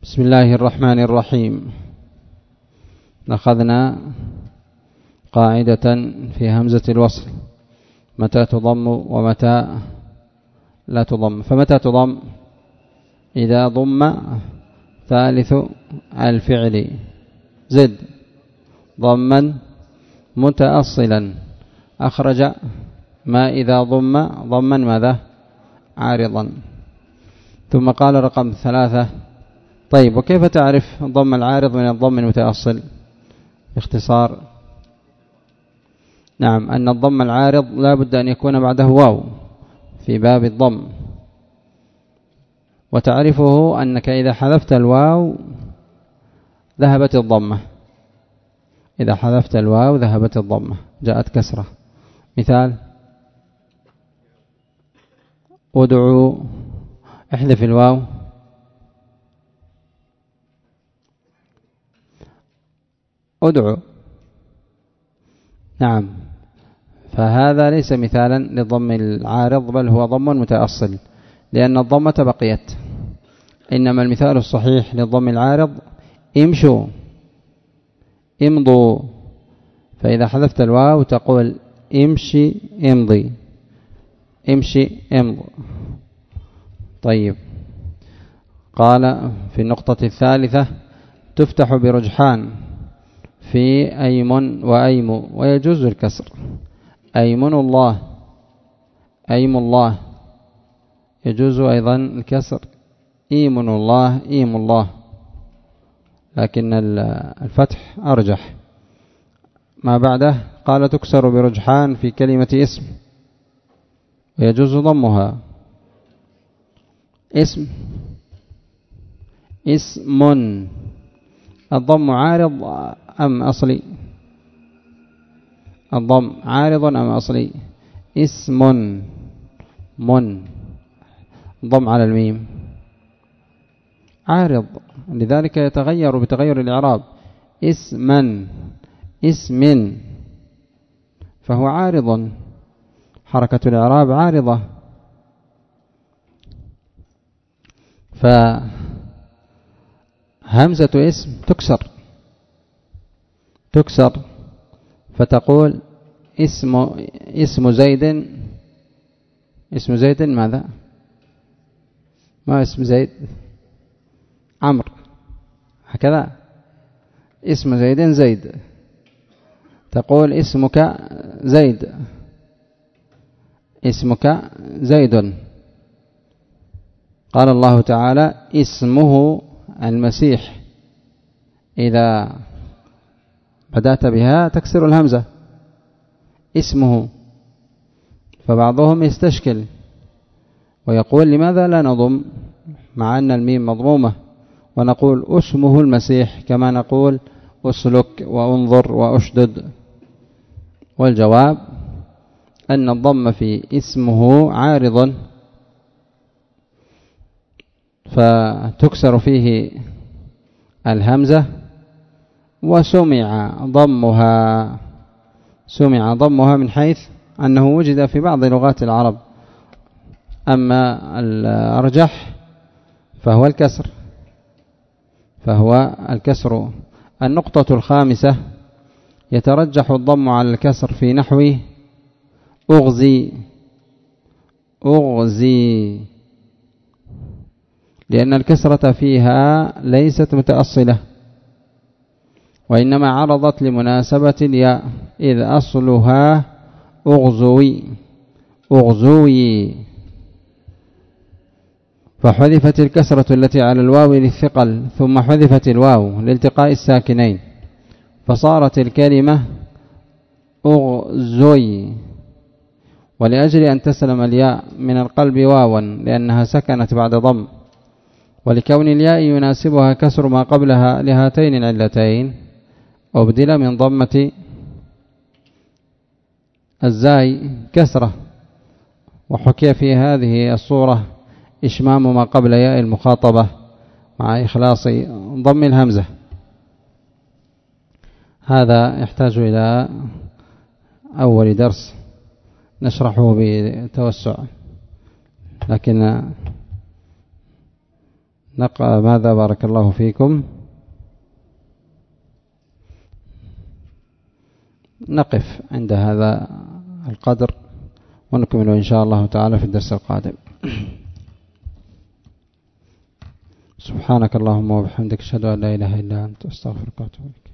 بسم الله الرحمن الرحيم أخذنا قاعدة في همزة الوصل متى تضم ومتى لا تضم فمتى تضم إذا ضم ثالث الفعل زد ضما متأصلا أخرج ما إذا ضم ضما ماذا عارضا ثم قال رقم ثلاثة طيب وكيف تعرف ضم العارض من الضم المتأصل؟ باختصار. نعم أن الضم العارض لا بد أن يكون بعده واو في باب الضم. وتعرفه أنك إذا حذفت الواو ذهبت الضمة إذا حذفت الواو ذهبت الضمة جاءت كسرة. مثال. ادعوا احذف الواو. ادعو. نعم. فهذا ليس مثالا للضم العارض بل هو ضم متأصل لأن الضمة بقيت. إنما المثال الصحيح للضم العارض امشوا امضوا. فإذا حذفت الواو تقول امشي امضي. امشي امض. طيب. قال في النقطة الثالثة تفتح برجحان. في أيمن وأيم ويجوز الكسر. أيمن الله. أيم الله. يجوز أيضا الكسر. إيمن الله. إيم الله. لكن الفتح أرجح. ما بعده؟ قال تكسر برجحان في كلمة اسم. ويجوز ضمها. اسم. اسم. الضم عارض أم أصلي؟ الضم عارض أم أصلي؟ اسم من؟ ضم على الميم. عارض. لذلك يتغير بتغير الإعراب. اسما. اسم. فهو عارض. حركة الإعراب عارضة. فهمزة اسم تكسر. تكسر. فتقول اسم اسم زيد. اسم زيد ماذا؟ ما اسم زيد؟ عمرو. هكذا. اسم زيد زيد. تقول اسمك زيد. اسمك زيد. قال الله تعالى اسمه المسيح. إذا بدأت بها تكسر الهمزة. اسمه. فبعضهم يستشكل. ويقول لماذا لا نضم؟ مع أن الميم مضمومة. ونقول اسمه المسيح كما نقول اسلك وانظر واشدد. والجواب أن الضم في اسمه عارض فتكسر فيه الهمزة وسمع ضمها. سمع ضمها من حيث أنه وجد في بعض لغات العرب. أما الأرجح فهو الكسر فهو الكسر. النقطة الخامسة يترجح الضم على الكسر في نحو أغزي أغزي. لأن الكسرة فيها ليست متأصلة وإنما عرضت لمناسبة الياء إذ أصلها أغزوي أغزوي. فحذفت الكسرة التي على الواو للثقل ثم حذفت الواو لالتقاء الساكنين فصارت الكلمة أغزوي. ولأجل أن تسلم الياء من القلب واوا لأنها سكنت بعد ضم. ولكون الياء يناسبها كسر ما قبلها لهاتين العلتين أبدل من ضمة الزاي كسرة. وحكي في هذه الصورة إشمام ما قبل ياء المخاطبة مع إخلاص ضم الهمزة. هذا يحتاج إلى أول درس نشرحه بتوسع لكن ماذا بارك الله فيكم. نقف عند هذا القدر ونكمل إن شاء الله تعالى في الدرس القادم. سبحانك اللهم وبحمدك أشهد أن لا إله إلا أنت أستغفرك وأتوب إليك.